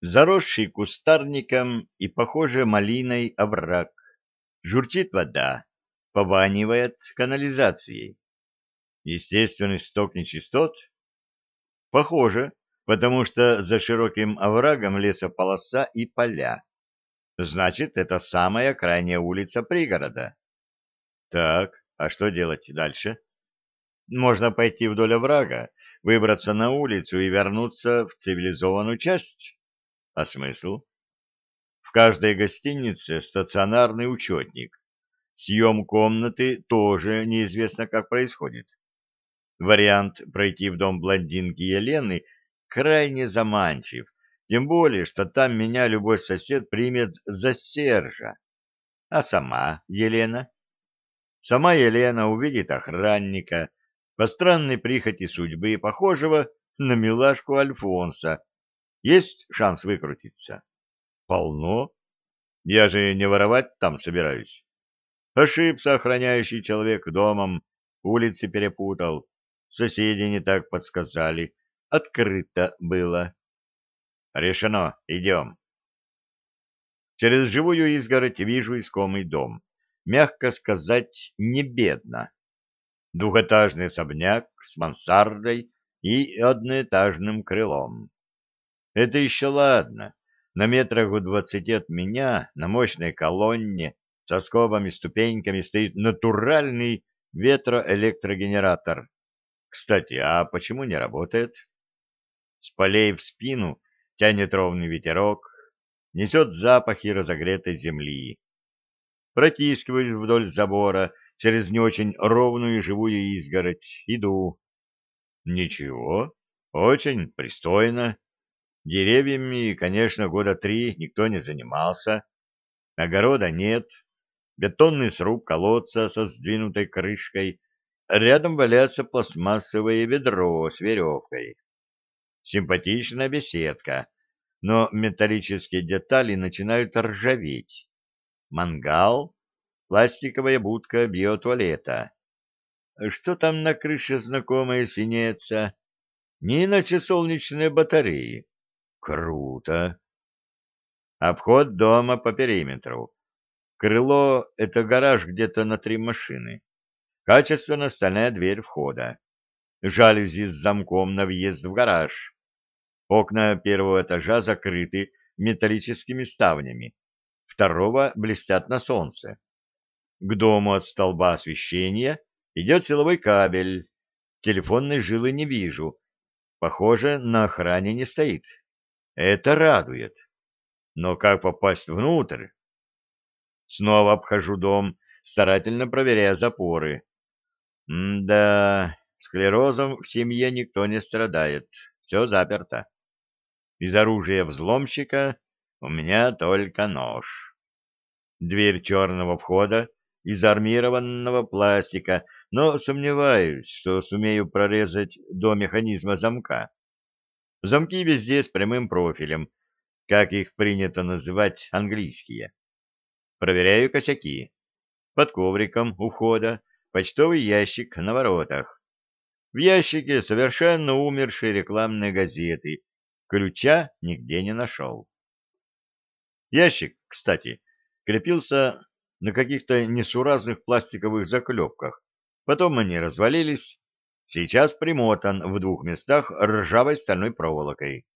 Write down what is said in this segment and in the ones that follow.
заросший кустарником и, похоже, малиной овраг. Журчит вода, побанивает канализацией. Естественный сток нечистот? Похоже, потому что за широким оврагом лесополоса и поля. Значит, это самая крайняя улица пригорода. Так, а что делать дальше? Можно пойти вдоль оврага, выбраться на улицу и вернуться в цивилизованную часть. А смысл? В каждой гостинице стационарный учетник. Съем комнаты тоже неизвестно, как происходит. Вариант пройти в дом блондинки Елены крайне заманчив, тем более, что там меня любой сосед примет за Сержа. А сама Елена? Сама Елена увидит охранника, по странной прихоти судьбы, похожего на милашку Альфонса, есть шанс выкрутиться? Полно. Я же не воровать там собираюсь. Ошибся охраняющий человек домом, улицы перепутал. Соседи не так подсказали. Открыто было. Решено. Идем. Через живую изгородь вижу искомый дом. Мягко сказать, не бедно. Двухэтажный особняк с мансардой и одноэтажным крылом. Это еще ладно. На метрах в двадцати от меня, на мощной колонне, со скобами, ступеньками стоит натуральный ветроэлектрогенератор. Кстати, а почему не работает? С полей в спину тянет ровный ветерок, несет запахи разогретой земли. Протискиваюсь вдоль забора, через не очень ровную живую изгородь, иду. Ничего, очень пристойно. Деревьями, конечно, года три никто не занимался, огорода нет, бетонный сруб колодца со сдвинутой крышкой, рядом валяется пластмассовое ведро с веревкой. Симпатичная беседка, но металлические детали начинают ржаветь. Мангал, пластиковая будка биотуалета. Что там на крыше знакомое синеца? Не иначе солнечные батареи. Круто. Обход дома по периметру. Крыло — это гараж где-то на три машины. Качественно стальная дверь входа. Жалюзи с замком на въезд в гараж. Окна первого этажа закрыты металлическими ставнями. Второго блестят на солнце. К дому от столба освещения идет силовой кабель. Телефонной жилы не вижу. Похоже, на охране не стоит. Это радует. Но как попасть внутрь? Снова обхожу дом, старательно проверяя запоры. Да, склерозом в семье никто не страдает. Все заперто. Из оружия взломщика у меня только нож. Дверь черного входа из армированного пластика, но сомневаюсь, что сумею прорезать до механизма замка. Замки везде с прямым профилем, как их принято называть английские. Проверяю косяки. Под ковриком ухода почтовый ящик на воротах. В ящике совершенно умершие рекламные газеты. Ключа нигде не нашел. Ящик, кстати, крепился на каких-то несуразных пластиковых заклепках. Потом они развалились, сейчас примотан в двух местах ржавой стальной проволокой.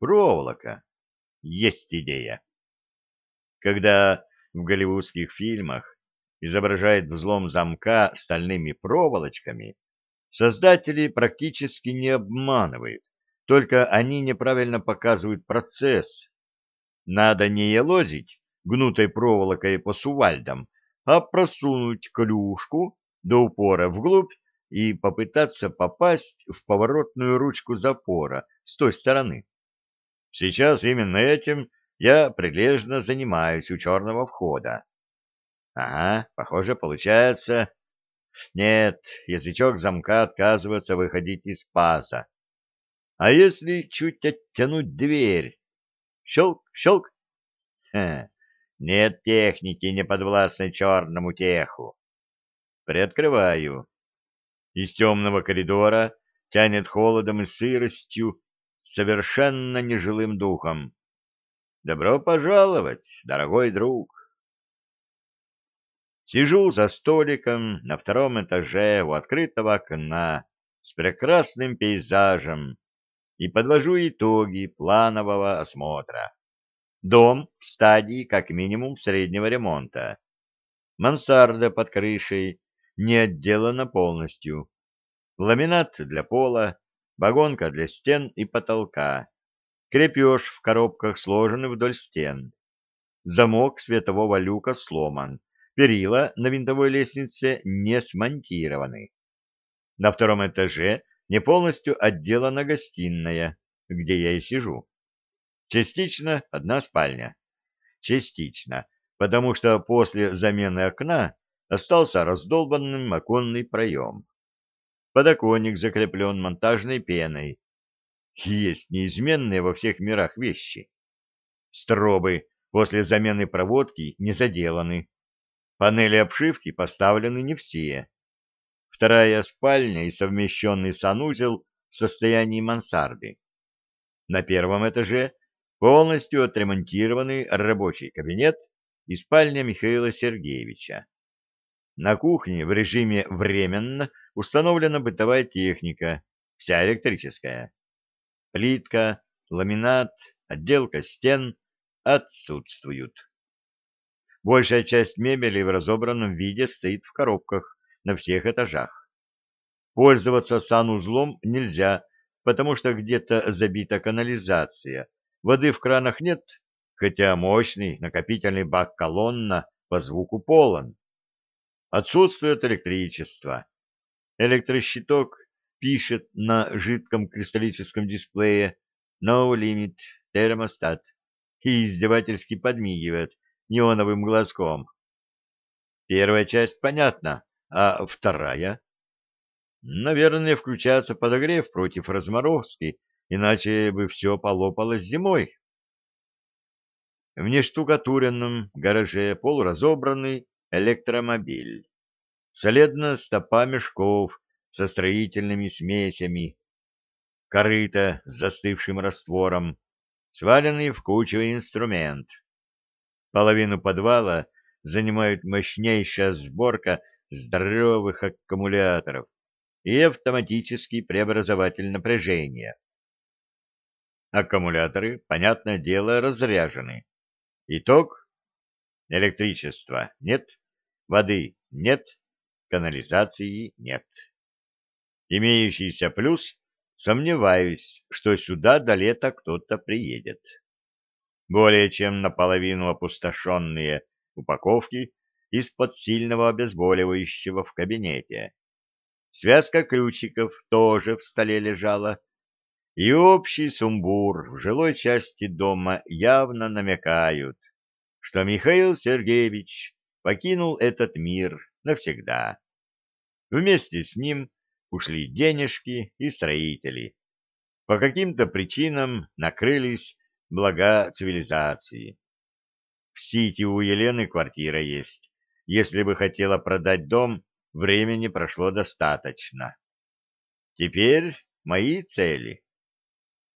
Проволока. Есть идея. Когда в голливудских фильмах изображает взлом замка стальными проволочками, создатели практически не обманывают, только они неправильно показывают процесс. Надо не елозить гнутой проволокой по сувальдам, а просунуть клюшку до упора вглубь и попытаться попасть в поворотную ручку запора с той стороны. Сейчас именно этим я прилежно занимаюсь у черного входа. Ага, похоже, получается. Нет, язычок замка отказывается выходить из паза. А если чуть оттянуть дверь? Щелк, щелк. Ха, нет техники, не подвластной черному теху. Приоткрываю. Из темного коридора тянет холодом и сыростью, совершенно нежилым духом. Добро пожаловать, дорогой друг! Сижу за столиком на втором этаже у открытого окна с прекрасным пейзажем и подвожу итоги планового осмотра. Дом в стадии как минимум среднего ремонта. Мансарда под крышей, не отделана полностью. Ламинат для пола, вагонка для стен и потолка. Крепеж в коробках сложен вдоль стен. Замок светового люка сломан. Перила на винтовой лестнице не смонтированы. На втором этаже не полностью отделана гостиная, где я и сижу. Частично одна спальня. Частично, потому что после замены окна остался раздолбанным оконный проем. Подоконник закреплен монтажной пеной. Есть неизменные во всех мирах вещи. Стробы после замены проводки не заделаны. Панели обшивки поставлены не все. Вторая спальня и совмещенный санузел в состоянии мансарды. На первом этаже полностью отремонтированный рабочий кабинет и спальня Михаила Сергеевича. На кухне в режиме «временно» установлена бытовая техника, вся электрическая. Плитка, ламинат, отделка стен отсутствуют. Большая часть мебели в разобранном виде стоит в коробках на всех этажах. Пользоваться санузлом нельзя, потому что где-то забита канализация. Воды в кранах нет, хотя мощный накопительный бак колонна по звуку полон. Отсутствует электричество. Электрощиток пишет на жидком кристаллическом дисплее «No limit термостат» и издевательски подмигивает неоновым глазком. Первая часть понятна, а вторая? Наверное, включается подогрев против разморозки, иначе бы все полопалось зимой. В нештукатуренном гараже полуразобранный электромобиль. Солидно стопа мешков со строительными смесями, корыто с застывшим раствором, сваленный в кучу инструмент. Половину подвала занимает мощнейшая сборка здоровых аккумуляторов и автоматический преобразователь напряжения. Аккумуляторы, понятное дело, разряжены. Итог Электричества нет, воды нет, канализации нет. Имеющийся плюс, сомневаюсь, что сюда до лета кто-то приедет. Более чем наполовину опустошенные упаковки из-под сильного обезболивающего в кабинете. Связка ключиков тоже в столе лежала. И общий сумбур в жилой части дома явно намекают, что Михаил Сергеевич покинул этот мир навсегда. Вместе с ним ушли денежки и строители. По каким-то причинам накрылись блага цивилизации. В Сити у Елены квартира есть. Если бы хотела продать дом, времени прошло достаточно. Теперь мои цели.